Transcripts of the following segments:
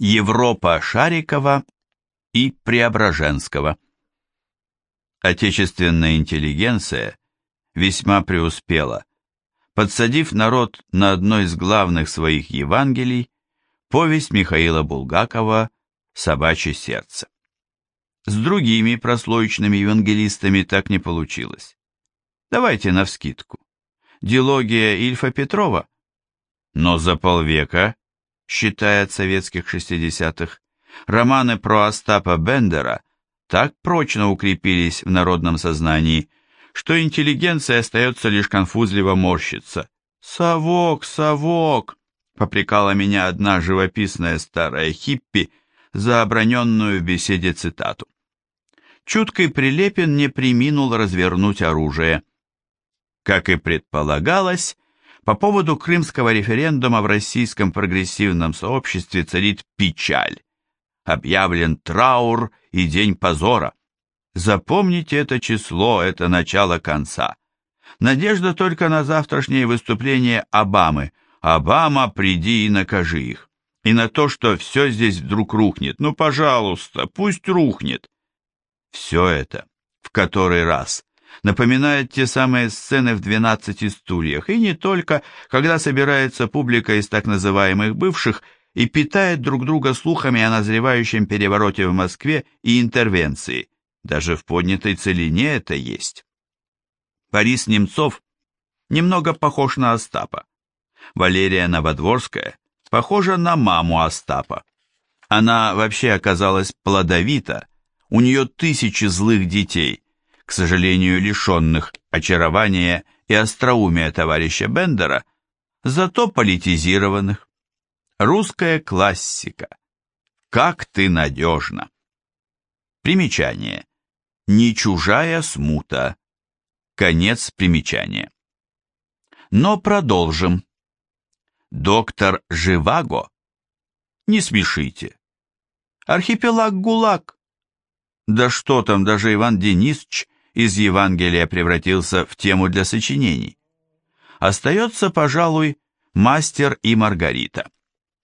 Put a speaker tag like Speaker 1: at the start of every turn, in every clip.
Speaker 1: Европа Шарикова и Преображенского. Отечественная интеллигенция весьма преуспела, подсадив народ на одно из главных своих Евангелий, повесть Михаила Булгакова «Собачье сердце». С другими прослоечными евангелистами так не получилось. Давайте навскидку. Дилогия Ильфа Петрова? Но за полвека, считает советских шестидесятых, романы про Остапа Бендера так прочно укрепились в народном сознании, что интеллигенция остается лишь конфузливо морщиться. «Совок, совок!» — попрекала меня одна живописная старая хиппи за оброненную в беседе цитату. Чуткий Прилепин не приминул развернуть оружие. Как и предполагалось, по поводу крымского референдума в российском прогрессивном сообществе царит печаль. Объявлен траур и день позора. Запомните это число, это начало конца. Надежда только на завтрашнее выступление Обамы. Обама, приди и накажи их. И на то, что все здесь вдруг рухнет. Ну, пожалуйста, пусть рухнет. Все это в который раз напоминает те самые сцены в «Двенадцати стульях», и не только, когда собирается публика из так называемых бывших и питает друг друга слухами о назревающем перевороте в Москве и интервенции. Даже в поднятой целине это есть. Борис Немцов немного похож на Остапа. Валерия Новодворская похожа на маму Остапа. Она вообще оказалась плодовита, у нее тысячи злых детей, к сожалению, лишенных очарования и остроумия товарища Бендера, зато политизированных. Русская классика. Как ты надежна. Примечание. Не чужая смута. Конец примечания. Но продолжим. Доктор Живаго? Не смешите. Архипелаг ГУЛАГ. Да что там, даже Иван Денисович из Евангелия превратился в тему для сочинений. Остается, пожалуй, мастер и Маргарита.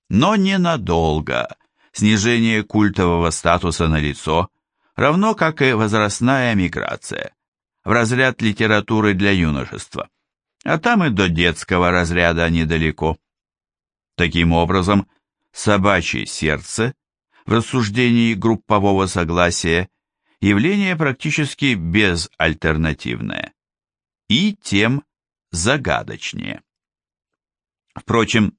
Speaker 1: Но ненадолго. Снижение культового статуса на лицо, равно как и возрастная миграция, в разряд литературы для юношества. А там и до детского разряда недалеко. Таким образом, собачье сердце в рассуждении группового согласия явление практически безальтернативное и тем загадочнее. Впрочем,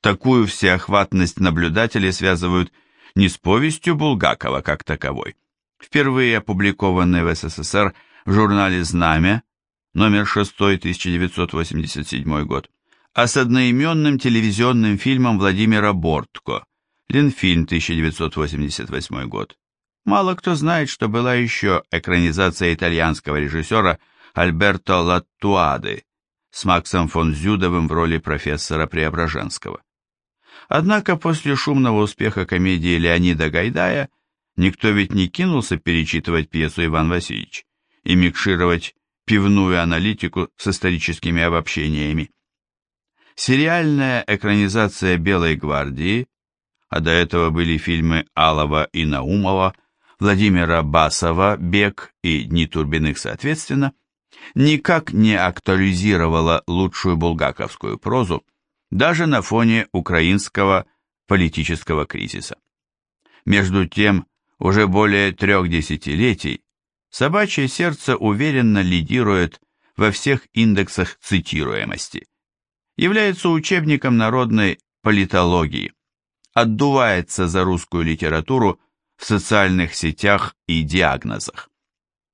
Speaker 1: такую всеохватность наблюдателей связывают не с повестью Булгакова как таковой, впервые опубликованной в СССР в журнале «Знамя», номер 6, 1987 год, а с одноименным телевизионным фильмом Владимира Бортко, Ленфильм, 1988 год. Мало кто знает, что была еще экранизация итальянского режиссера Альберто Латтуады с Максом фон Зюдовым в роли профессора Преображенского. Однако после шумного успеха комедии Леонида Гайдая никто ведь не кинулся перечитывать пьесу Иван Васильевич и микшировать пивную аналитику с историческими обобщениями. Сериальная экранизация «Белой гвардии», а до этого были фильмы Алова и Наумова – Владимира Басова «Бег» и «Дни Турбиных» соответственно, никак не актуализировала лучшую булгаковскую прозу даже на фоне украинского политического кризиса. Между тем, уже более трех десятилетий «Собачье сердце» уверенно лидирует во всех индексах цитируемости, является учебником народной политологии, отдувается за русскую литературу в социальных сетях и диагнозах.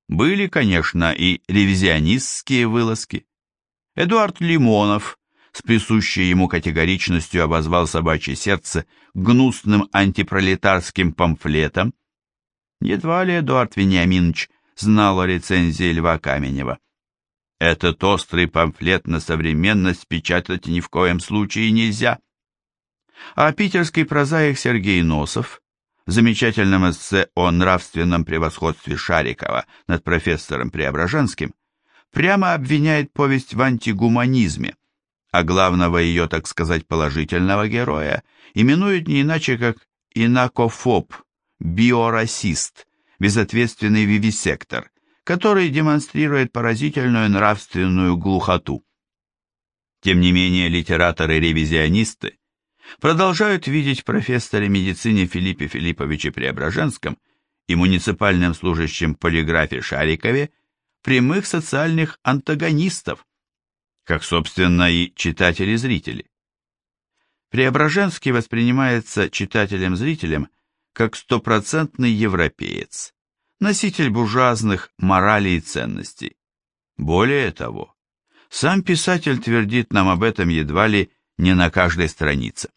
Speaker 1: Были, конечно, и ревизионистские вылазки. Эдуард Лимонов с присущей ему категоричностью обозвал «Собачье сердце» гнусным антипролетарским памфлетом. Едва ли Эдуард Вениаминович знал о рецензии Льва Каменева. Этот острый памфлет на современность печатать ни в коем случае нельзя. А питерский прозаик Сергей Носов замечательном эссе о нравственном превосходстве Шарикова над профессором Преображенским прямо обвиняет повесть в антигуманизме, а главного ее, так сказать, положительного героя именует не иначе как инакофоб, биорасист, безответственный вивисектор, который демонстрирует поразительную нравственную глухоту. Тем не менее, литераторы-ревизионисты продолжают видеть в профессоре медицины Филиппе Филипповиче Преображенском и муниципальном служащем полиграфе Шарикове прямых социальных антагонистов, как, собственно, и читатели-зрители. Преображенский воспринимается читателем-зрителем как стопроцентный европеец, носитель буржуазных моралей и ценностей. Более того, сам писатель твердит нам об этом едва ли не на каждой странице.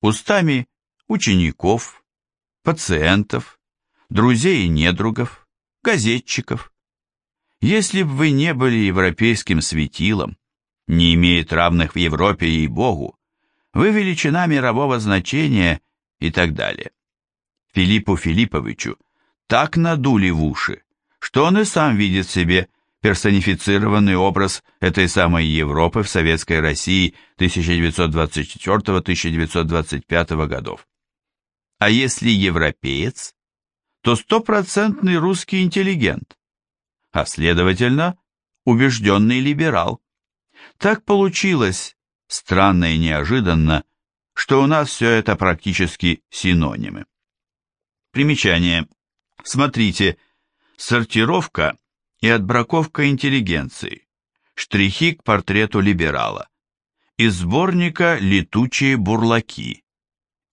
Speaker 1: Устами учеников, пациентов, друзей и недругов, газетчиков. Если бы вы не были европейским светилом, не имеет равных в Европе и Богу, вы величина мирового значения и так далее. Филиппу Филипповичу так надули в уши, что он и сам видит себе персонифицированный образ этой самой Европы в Советской России 1924-1925 годов. А если европеец, то стопроцентный русский интеллигент, а следовательно, убежденный либерал. Так получилось, странно и неожиданно, что у нас все это практически синонимы. Примечание. Смотрите, сортировка и отбраковка интеллигенции. Штрихи к портрету либерала. Из сборника «Летучие бурлаки».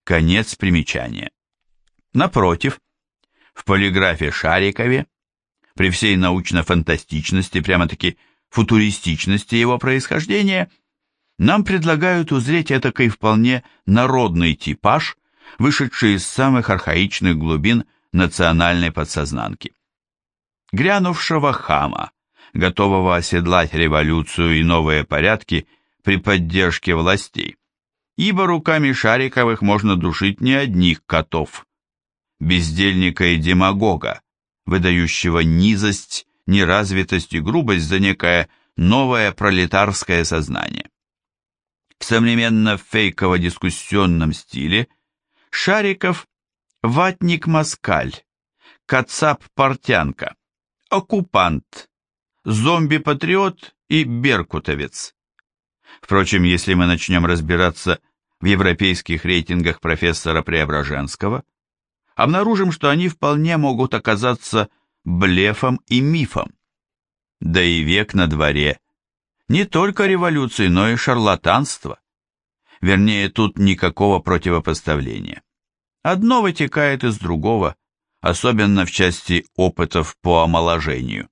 Speaker 1: Конец примечания. Напротив, в полиграфе Шарикове, при всей научно-фантастичности, прямо-таки футуристичности его происхождения, нам предлагают узреть этакой вполне народный типаж, вышедший из самых архаичных глубин национальной подсознанки грянувшего хама, готового оседлать революцию и новые порядки при поддержке властей, ибо руками Шариковых можно душить не одних котов, бездельника и демагога, выдающего низость, неразвитость и грубость за некое новое пролетарское сознание. В современно-фейково-дискуссионном стиле Шариков – ватник-москаль, кацап-портянка, оккупант, зомби-патриот и беркутовец. Впрочем, если мы начнем разбираться в европейских рейтингах профессора Преображенского, обнаружим, что они вполне могут оказаться блефом и мифом. Да и век на дворе. Не только революции, но и шарлатанство. Вернее, тут никакого противопоставления. Одно вытекает из другого, особенно в части опытов по омоложению.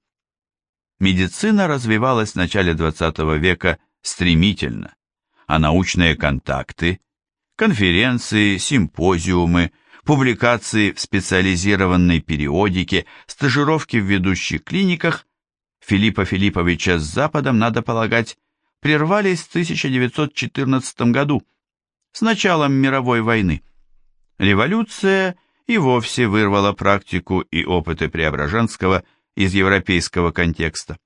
Speaker 1: Медицина развивалась в начале XX века стремительно, а научные контакты, конференции, симпозиумы, публикации в специализированной периодике, стажировки в ведущих клиниках Филиппа Филипповича с Западом, надо полагать, прервались в 1914 году, с началом мировой войны. Революция – и вовсе вырвала практику и опыты Преображенского из европейского контекста.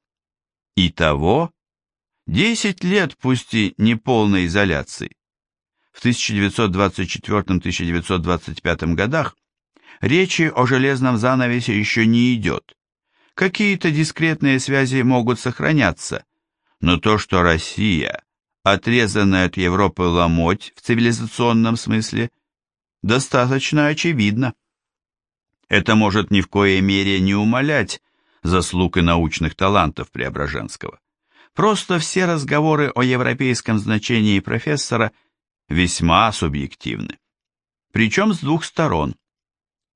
Speaker 1: Итого 10 лет, пусть и неполной изоляции. В 1924-1925 годах речи о железном занавесе еще не идет. Какие-то дискретные связи могут сохраняться, но то, что Россия, отрезанная от Европы ломоть в цивилизационном смысле – достаточно очевидно. Это может ни в коей мере не умалять заслуг и научных талантов Преображенского. Просто все разговоры о европейском значении профессора весьма субъективны. Причем с двух сторон.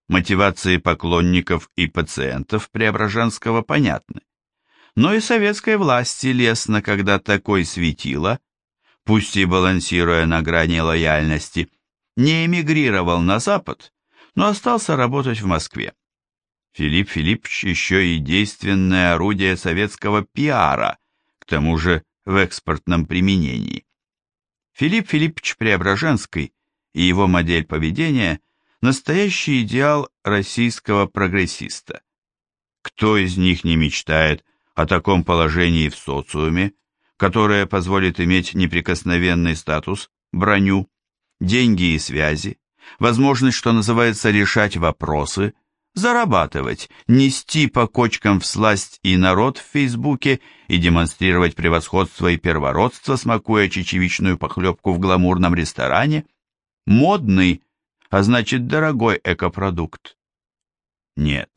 Speaker 1: Мотивации поклонников и пациентов Преображенского понятны. Но и советской власти лестно, когда такой светило, пусть и балансируя на грани лояльности, не эмигрировал на Запад, но остался работать в Москве. Филипп Филиппович еще и действенное орудие советского пиара, к тому же в экспортном применении. Филипп Филиппович Преображенский и его модель поведения – настоящий идеал российского прогрессиста. Кто из них не мечтает о таком положении в социуме, которое позволит иметь неприкосновенный статус, броню, деньги и связи, возможность, что называется, решать вопросы, зарабатывать, нести по кочкам всласть и народ в Фейсбуке и демонстрировать превосходство и первородство, смакуя чечевичную похлебку в гламурном ресторане, модный, а значит дорогой экопродукт. Нет,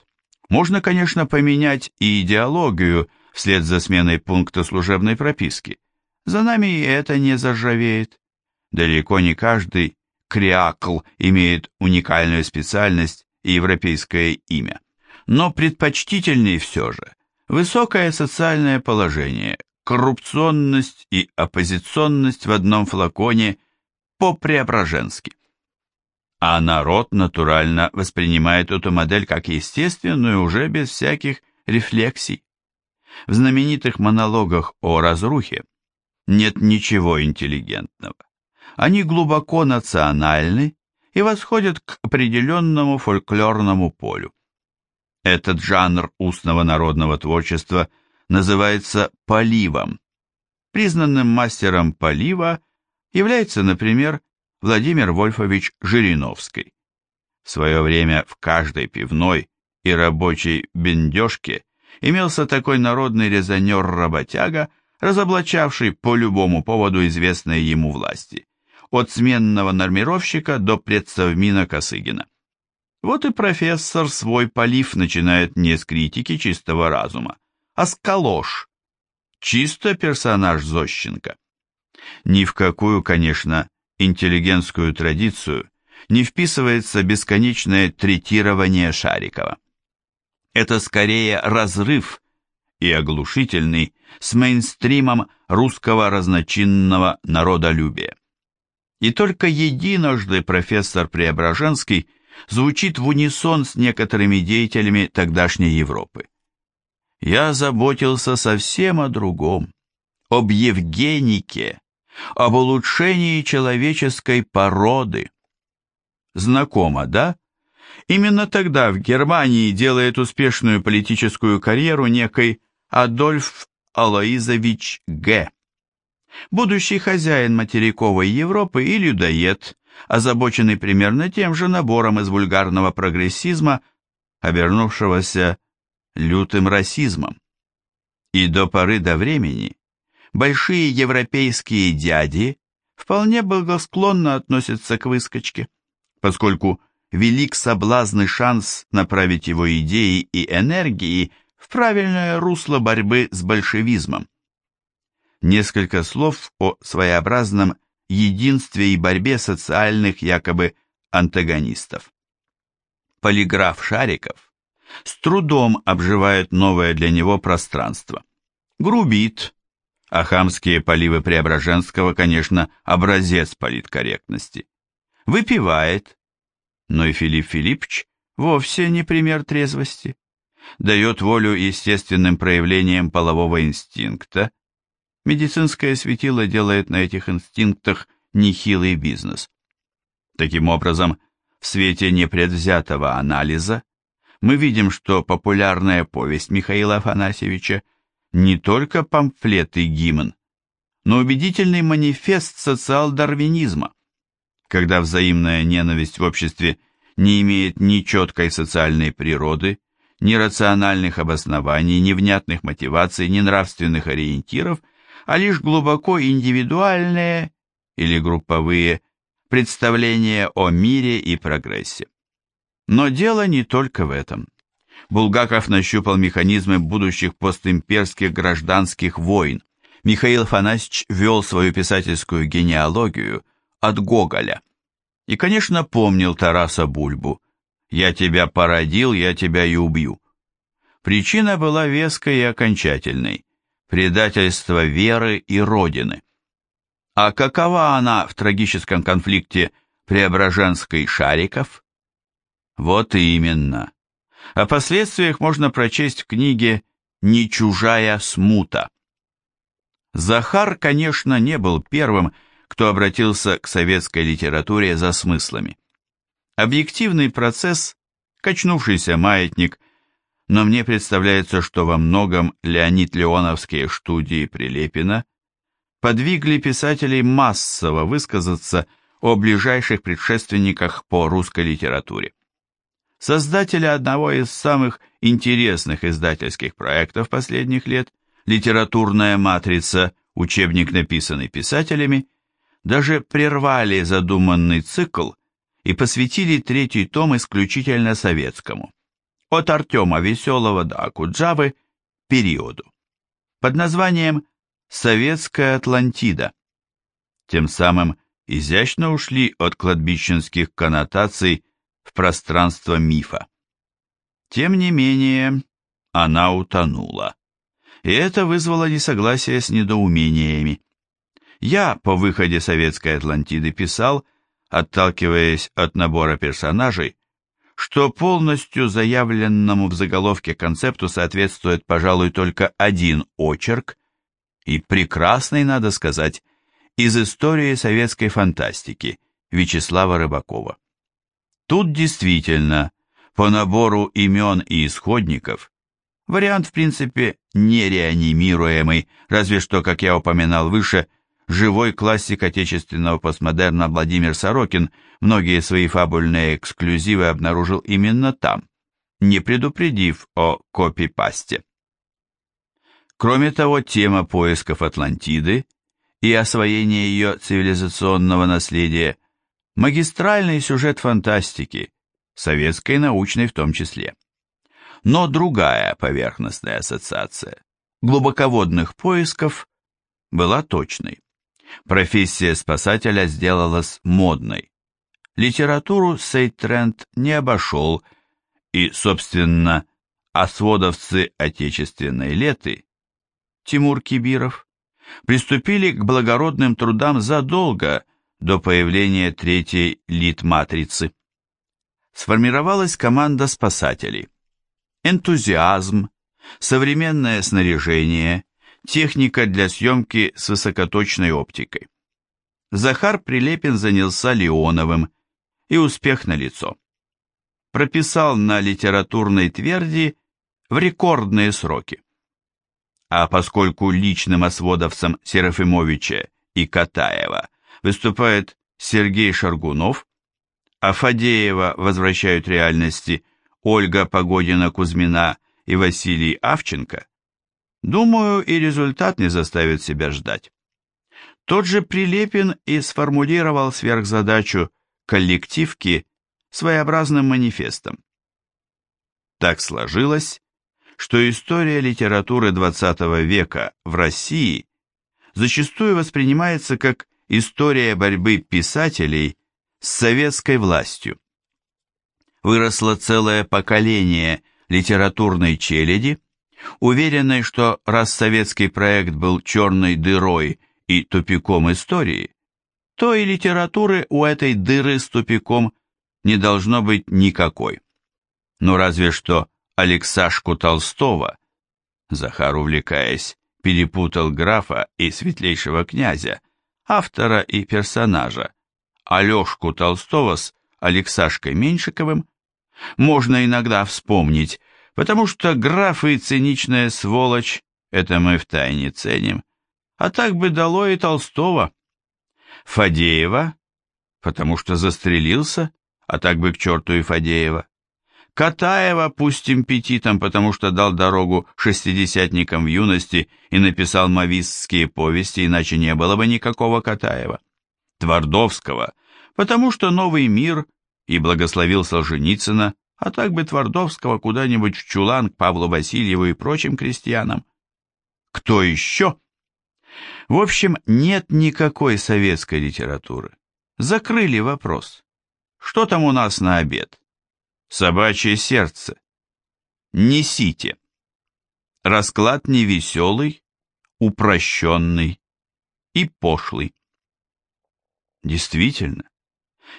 Speaker 1: можно, конечно, поменять и идеологию вслед за сменой пункта служебной прописки. За нами и это не заржавеет. Далеко не каждый криакл имеет уникальную специальность и европейское имя. Но предпочтительней все же высокое социальное положение, коррупционность и оппозиционность в одном флаконе по-преображенски. А народ натурально воспринимает эту модель как естественную уже без всяких рефлексий. В знаменитых монологах о разрухе нет ничего интеллигентного. Они глубоко национальны и восходят к определенному фольклорному полю. Этот жанр устного народного творчества называется поливом. Признанным мастером полива является, например, Владимир Вольфович Жириновский. В свое время в каждой пивной и рабочей бендежке имелся такой народный резонер-работяга, разоблачавший по любому поводу известные ему власти от сменного нормировщика до предсовмина Косыгина. Вот и профессор свой полив начинает не с критики чистого разума, а с калош. Чисто персонаж Зощенко. Ни в какую, конечно, интеллигентскую традицию не вписывается бесконечное третирование Шарикова. Это скорее разрыв и оглушительный с мейнстримом русского разночинного народолюбия. И только единожды профессор Преображенский звучит в унисон с некоторыми деятелями тогдашней Европы. Я заботился совсем о другом, об Евгенике, об улучшении человеческой породы. Знакомо, да? Именно тогда в Германии делает успешную политическую карьеру некий Адольф Алоизович Г будущий хозяин материковой Европы и людоед, озабоченный примерно тем же набором из вульгарного прогрессизма, обернувшегося лютым расизмом. И до поры до времени большие европейские дяди вполне благосклонно относятся к выскочке, поскольку велик соблазн шанс направить его идеи и энергии в правильное русло борьбы с большевизмом несколько слов о своеобразном единстве и борьбе социальных якобы антагонистов. Полиграф Шариков с трудом обживает новое для него пространство. Грубит, а хамские поливы Преображенского, конечно, образец политкорректности. Выпивает, но и Филипп Филиппович вовсе не пример трезвости. Дает волю естественным проявлениям полового инстинкта, Медицинское светило делает на этих инстинктах нехилый бизнес. Таким образом, в свете непредвзятого анализа мы видим, что популярная повесть Михаила Афанасьевича не только памфлет и гимн, но убедительный манифест социал-дарвинизма, когда взаимная ненависть в обществе не имеет ни четкой социальной природы, ни рациональных обоснований, ни внятных мотиваций, ни нравственных ориентиров – а лишь глубоко индивидуальные или групповые представления о мире и прогрессе. Но дело не только в этом. Булгаков нащупал механизмы будущих постимперских гражданских войн. Михаил Афанасьевич вел свою писательскую генеалогию от Гоголя. И, конечно, помнил Тараса Бульбу. «Я тебя породил, я тебя и убью». Причина была веской и окончательной предательство веры и Родины. А какова она в трагическом конфликте Преображенской Шариков? Вот именно. О последствиях можно прочесть в книге «Не чужая смута». Захар, конечно, не был первым, кто обратился к советской литературе за смыслами. Объективный процесс, качнувшийся маятник – но мне представляется, что во многом Леонид Леоновские студии Прилепина подвигли писателей массово высказаться о ближайших предшественниках по русской литературе. Создателя одного из самых интересных издательских проектов последних лет, «Литературная матрица», учебник, написанный писателями, даже прервали задуманный цикл и посвятили третий том исключительно советскому, от Артема Веселого до Акуджавы, периоду, под названием «Советская Атлантида». Тем самым изящно ушли от кладбищенских коннотаций в пространство мифа. Тем не менее, она утонула. И это вызвало несогласие с недоумениями. Я по выходе советской Атлантиды писал, отталкиваясь от набора персонажей, что полностью заявленному в заголовке концепту соответствует, пожалуй, только один очерк, и прекрасный, надо сказать, из истории советской фантастики Вячеслава Рыбакова. Тут действительно, по набору имен и исходников, вариант в принципе нереанимируемый, разве что, как я упоминал выше, живой классик отечественного постмодерна Владимир Сорокин многие свои фабульные эксклюзивы обнаружил именно там, не предупредив о копипасте. Кроме того, тема поисков Атлантиды и освоения ее цивилизационного наследия – магистральный сюжет фантастики, советской научной в том числе. Но другая поверхностная ассоциация – глубоководных поисков – была точной. Профессия спасателя сделалась модной. Литературу Сейтренд не обошел, и, собственно, осводовцы отечественной леты, Тимур Кибиров, приступили к благородным трудам задолго до появления третьей литматрицы. Сформировалась команда спасателей. Энтузиазм, современное снаряжение, техника для съемки с высокоточной оптикой. Захар Прилепин занялся Леоновым, и успех налицо. Прописал на литературной тверди в рекордные сроки. А поскольку личным осводовцем Серафимовича и Катаева выступает Сергей Шаргунов, а Фадеева возвращают реальности Ольга Погодина-Кузьмина и Василий Авченко, Думаю, и результат не заставит себя ждать. Тот же Прилепин и сформулировал сверхзадачу коллективки своеобразным манифестом. Так сложилось, что история литературы XX века в России зачастую воспринимается как история борьбы писателей с советской властью. Выросло целое поколение литературной челяди, уверенной, что раз советский проект был черной дырой и тупиком истории, то и литературы у этой дыры с тупиком не должно быть никакой. Ну разве что Алексашку Толстого, Захар, увлекаясь, перепутал графа и светлейшего князя, автора и персонажа, Алешку Толстого с Алексашкой Меньшиковым, можно иногда вспомнить, потому что граф и циничная сволочь, это мы втайне ценим, а так бы дало и Толстого. Фадеева, потому что застрелился, а так бы к черту и Фадеева. Катаева пусть импетитом, потому что дал дорогу шестидесятникам в юности и написал мавистские повести, иначе не было бы никакого Катаева. Твардовского, потому что новый мир и благословил Солженицына, а так бы Твардовского куда-нибудь в чулан к Павлу Васильеву и прочим крестьянам. Кто еще? В общем, нет никакой советской литературы. Закрыли вопрос. Что там у нас на обед? Собачье сердце. Несите. Расклад невеселый, упрощенный и пошлый. Действительно,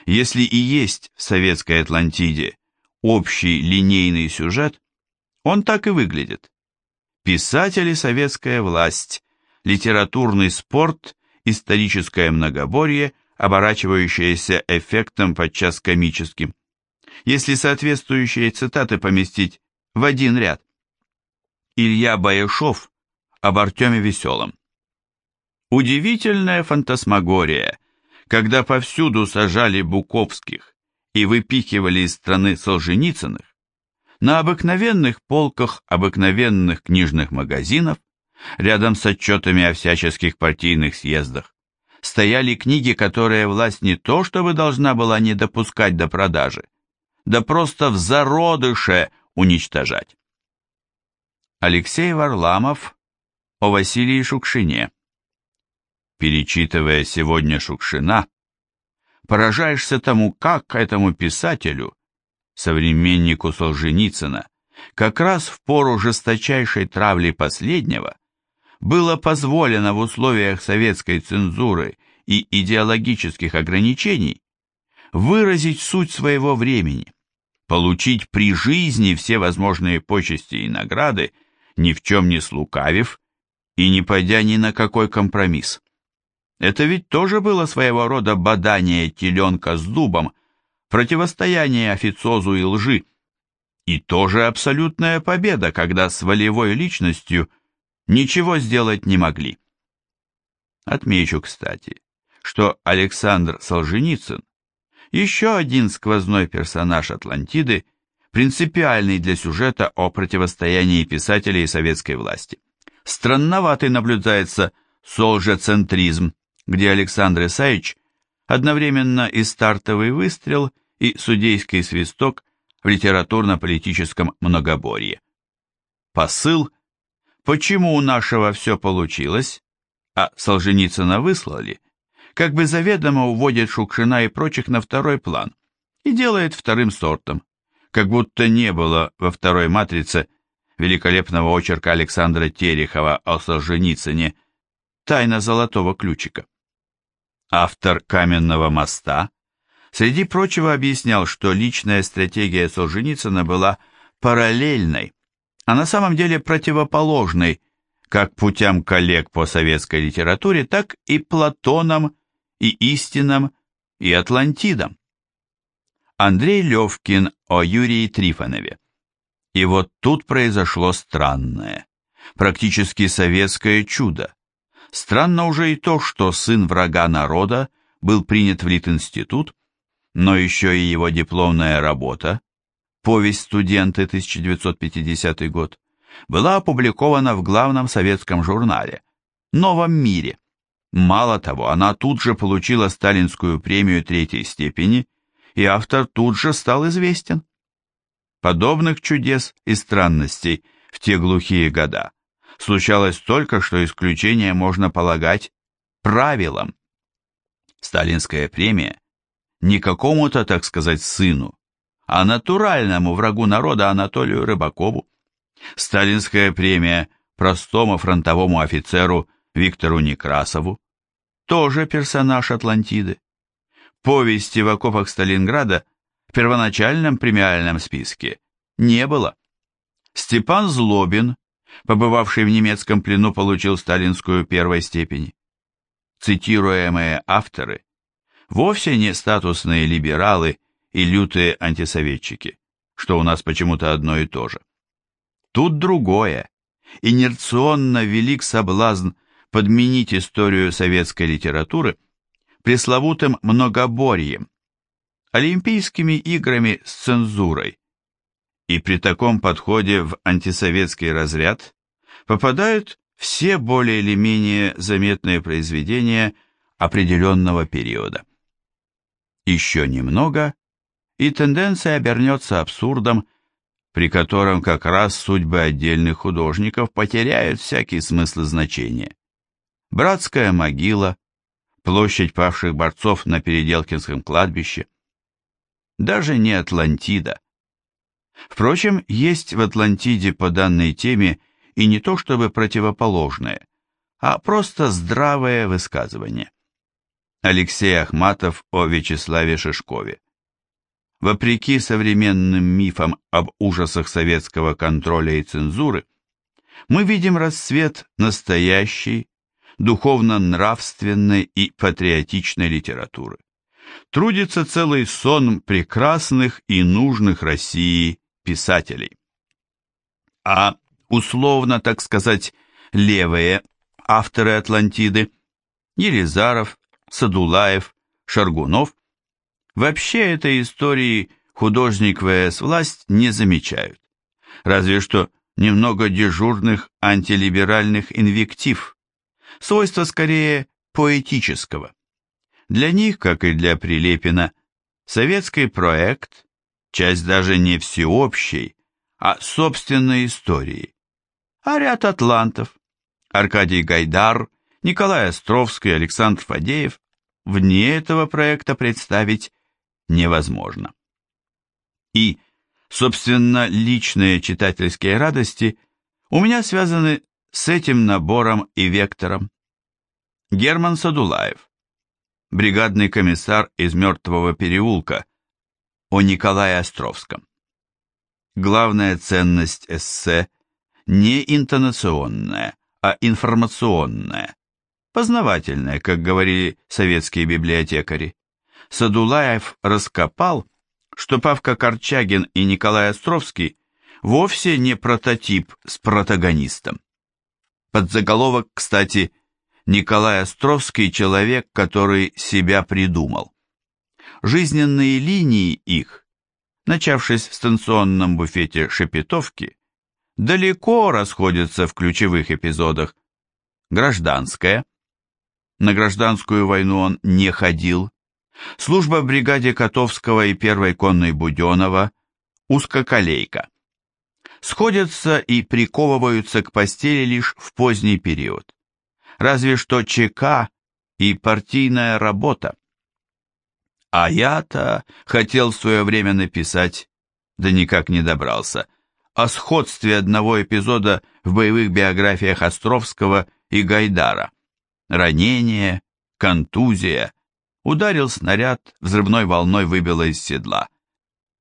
Speaker 1: если и есть в советской Атлантиде общий линейный сюжет, он так и выглядит. Писатели советская власть, литературный спорт, историческое многоборье, оборачивающееся эффектом подчас комическим. Если соответствующие цитаты поместить в один ряд. Илья Баешов об Артеме Веселом. Удивительная фантасмагория, когда повсюду сажали Буковских и выпихивали из страны Солженицыных, на обыкновенных полках обыкновенных книжных магазинов, рядом с отчетами о всяческих партийных съездах, стояли книги, которые власть не то чтобы должна была не допускать до продажи, да просто в зародыше уничтожать. Алексей Варламов о Василии Шукшине. Перечитывая сегодня Шукшина, поражаешься тому, как этому писателю современнику Солженицына, как раз в пору жесточайшей травли последнего, было позволено в условиях советской цензуры и идеологических ограничений выразить суть своего времени, получить при жизни все возможные почести и награды, ни в чем не слукавив и не пойдя ни на какой компромисс. Это ведь тоже было своего рода бадание теленка с дубом, противостояние официозу и лжи, и тоже абсолютная победа, когда с волевой личностью ничего сделать не могли. Отмечу, кстати, что Александр Солженицын, еще один сквозной персонаж Атлантиды, принципиальный для сюжета о противостоянии писателей и советской власти. Странноватый наблюдается солжецентризм, где Александр Исаевич одновременно и стартовый выстрел – и судейский свисток в литературно-политическом многоборье. Посыл «Почему у нашего все получилось?» а Солженицына выслали, как бы заведомо уводит Шукшина и прочих на второй план и делает вторым сортом, как будто не было во второй матрице великолепного очерка Александра Терехова о Солженицыне «Тайна золотого ключика». Автор «Каменного моста» Среди прочего объяснял, что личная стратегия Солженицына была параллельной, а на самом деле противоположной как путям коллег по советской литературе, так и Платоном, и Истинам, и Атлантидам. Андрей Левкин о Юрии Трифонове. И вот тут произошло странное, практически советское чудо. Странно уже и то, что сын врага народа был принят в Литинститут, но еще и его дипломная работа, повесть студенты 1950 год, была опубликована в главном советском журнале «Новом мире». Мало того, она тут же получила сталинскую премию третьей степени, и автор тут же стал известен. Подобных чудес и странностей в те глухие года случалось только, что исключение можно полагать правилом. Сталинская премия не какому-то, так сказать, сыну, а натуральному врагу народа Анатолию Рыбакову. Сталинская премия простому фронтовому офицеру Виктору Некрасову, тоже персонаж Атлантиды. Повести в окопах Сталинграда в первоначальном премиальном списке не было. Степан Злобин, побывавший в немецком плену, получил сталинскую первой степени. Цитируемые авторы вовсе не статусные либералы и лютые антисоветчики, что у нас почему-то одно и то же. Тут другое. Инерционно велик соблазн подменить историю советской литературы пресловутым многоборьем, олимпийскими играми с цензурой. И при таком подходе в антисоветский разряд попадают все более или менее заметные произведения определенного периода. Еще немного, и тенденция обернется абсурдом, при котором как раз судьбы отдельных художников потеряют всякий смысл и значение. Братская могила, площадь павших борцов на Переделкинском кладбище, даже не Атлантида. Впрочем, есть в Атлантиде по данной теме и не то чтобы противоположное, а просто здравое высказывание. Алексей Ахматов о Вячеславе Шишкове. Вопреки современным мифам об ужасах советского контроля и цензуры, мы видим расцвет настоящей, духовно-нравственной и патриотичной литературы. Трудится целый сон прекрасных и нужных России писателей. А условно, так сказать, левые авторы Атлантиды, Елизаров, Садулаев, Шаргунов, вообще этой истории художник ВС власть не замечают. Разве что немного дежурных антилиберальных инвектив, свойство скорее поэтического. Для них, как и для Прилепина, советский проект – часть даже не всеобщей, а собственной истории. А ряд атлантов – Аркадий Гайдар, Николай Островский, Александр Фадеев – вне этого проекта представить невозможно. И, собственно, личные читательские радости у меня связаны с этим набором и вектором. Герман Садулаев, бригадный комиссар из Мертвого переулка, о Николае Островском. Главная ценность эссе не интонационная, а информационная, познавательная, как говорили советские библиотекари. Садулаев раскопал, что Павка Корчагин и Николай Островский вовсе не прототип с протагонистом. Подзаголовок, кстати, Николай Островский – человек, который себя придумал. Жизненные линии их, начавшись в станционном буфете Шепетовки, далеко расходятся в ключевых эпизодах. Гражданская. На гражданскую войну он не ходил. Служба в бригаде Котовского и первой конной Буденова. Узкоколейка. Сходятся и приковываются к постели лишь в поздний период разве что ЧК и партийная работа. А я-то хотел в свое время написать, да никак не добрался, о сходстве одного эпизода в боевых биографиях Островского и Гайдара. Ранение, контузия, ударил снаряд, взрывной волной выбило из седла.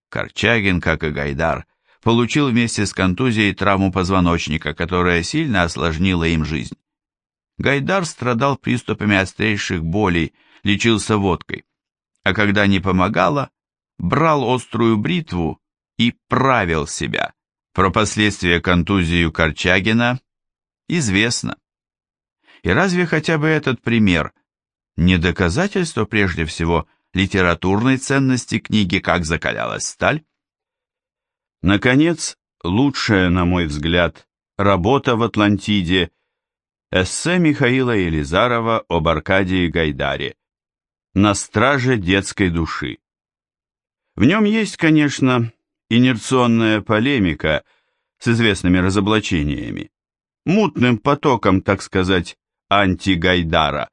Speaker 1: Корчагин, как и Гайдар, получил вместе с контузией травму позвоночника, которая сильно осложнила им жизнь. Гайдар страдал приступами острейших болей, лечился водкой. А когда не помогало, брал острую бритву и правил себя. Про последствия контузии у Корчагина известно. И разве хотя бы этот пример не доказательство прежде всего литературной ценности книги «Как закалялась сталь»? Наконец, лучшая, на мой взгляд, работа в Атлантиде – Эссе Михаила Елизарова об Аркадии Гайдаре. На страже детской души. В нем есть, конечно, инерционная полемика с известными разоблачениями, мутным потоком, так сказать, анти-Гайдара.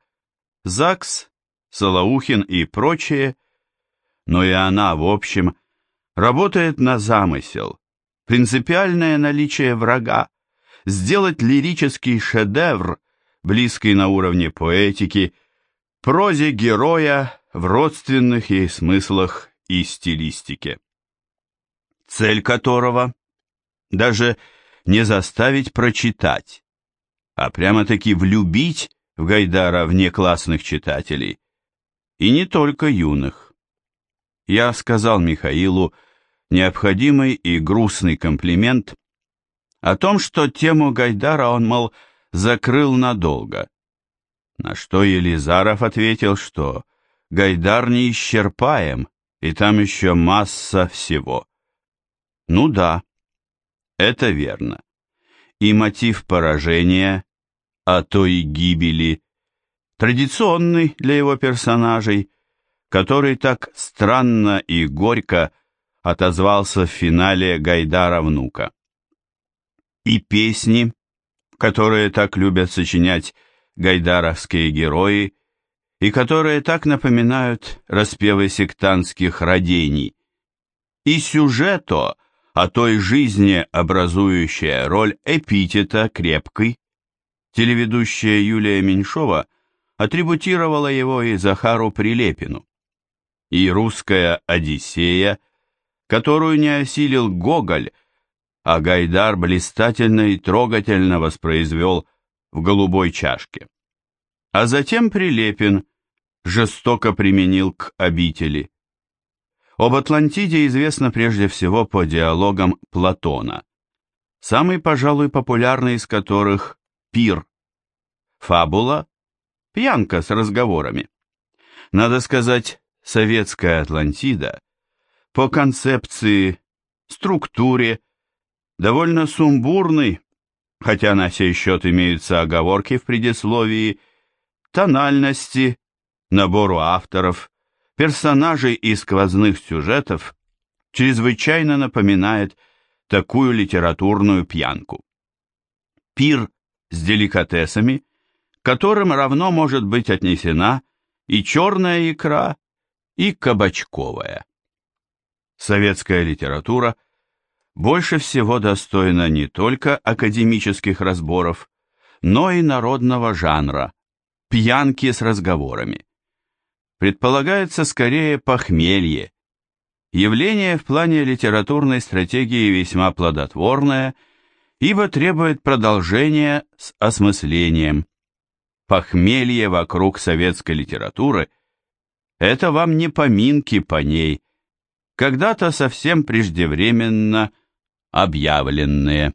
Speaker 1: ЗАГС, Солоухин и прочее, но и она, в общем, работает на замысел, принципиальное наличие врага, сделать лирический шедевр, близкий на уровне поэтики, прозе героя в родственных ей смыслах и стилистике. Цель которого даже не заставить прочитать, а прямо-таки влюбить в Гайдара внеклассных читателей, и не только юных. Я сказал Михаилу необходимый и грустный комплимент о том, что тему Гайдара он, мол, закрыл надолго. На что Елизаров ответил, что Гайдар не исчерпаем, и там еще масса всего. Ну да, это верно. И мотив поражения, а то и гибели, традиционный для его персонажей, который так странно и горько отозвался в финале Гайдара внука и песни, которые так любят сочинять гайдаровские герои и которые так напоминают распевы сектантских родений, и сюжето о той жизни, образующая роль эпитета крепкой. Телеведущая Юлия Меньшова атрибутировала его и Захару Прилепину. И русская «Одиссея», которую не осилил Гоголь, а Гайдар блистательно и трогательно воспроизвел в голубой чашке. А затем Прилепин жестоко применил к обители. Об Атлантиде известно прежде всего по диалогам Платона, самый, пожалуй, популярный из которых – «Пир». Фабула – пьянка с разговорами. Надо сказать, советская Атлантида по концепции, структуре довольно сумбурный, хотя на сей счет имеются оговорки в предисловии, тональности, набору авторов, персонажей и сквозных сюжетов, чрезвычайно напоминает такую литературную пьянку. Пир с деликатесами, которым равно может быть отнесена и черная икра, и кабачковая. Советская литература больше всего достойна не только академических разборов, но и народного жанра, пьянки с разговорами. Предполагается скорее похмелье, явление в плане литературной стратегии весьма плодотворное, ибо требует продолжения с осмыслением. Похмелье вокруг советской литературы – это вам не поминки по ней, когда-то совсем преждевременно объявленные.